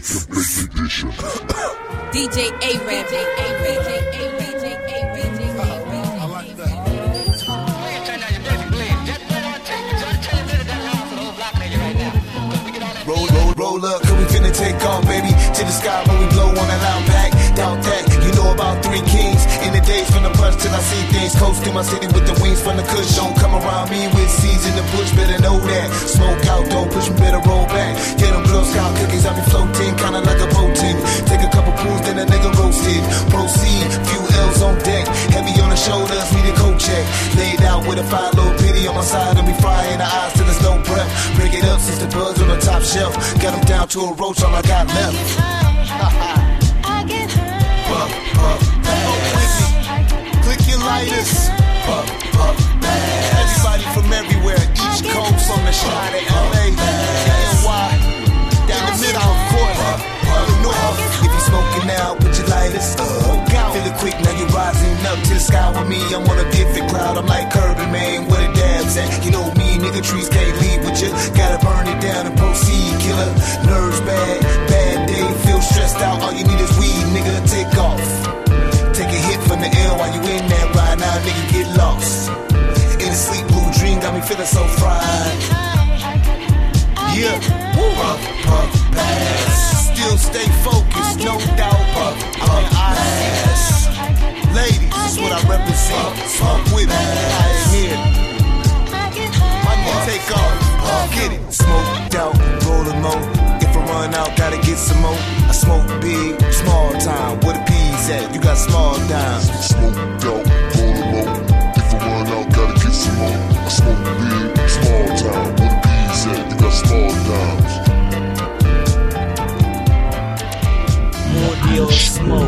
Beats. DJ Arab. Arab. I. Roll, up, cause we finna take off, baby. To the sky when we blow on that loud pack. Doubt that, you know about three kings. In the days from the punch till I see things. Coast through my city with the wings from the kush. Don't come around me with nigga. Proceed, few L's on deck. Heavy on the shoulders, need a coat check. Laid out with a five little pity on my side, and we frying the eyes till there's no breath. Break it up since the buds on the top shelf. Got them down to a roach, all I got left. quick, now you're rising up to the sky with me. I'm on a different cloud. I'm like Kirby, man, where the dabs at? You know me, nigga, trees can't leave with you. Gotta burn it down and proceed, killer. Nerves bad, bad day, feel stressed out. All you need is weed, nigga, take off. Take a hit from the air while you in that ride. Now, nigga, get lost. In a sleep blue dream, got me feeling so fried. Yeah, woo, puff, puff, pass. Still stay focused, no doubt. Some more. I smoke big, small time. Where the peas at? You got small dimes. Smoked out, roll a low. If I run out, gotta get some more. I smoke big, small town. Where the peas at? You got small dimes. More deals, smoke.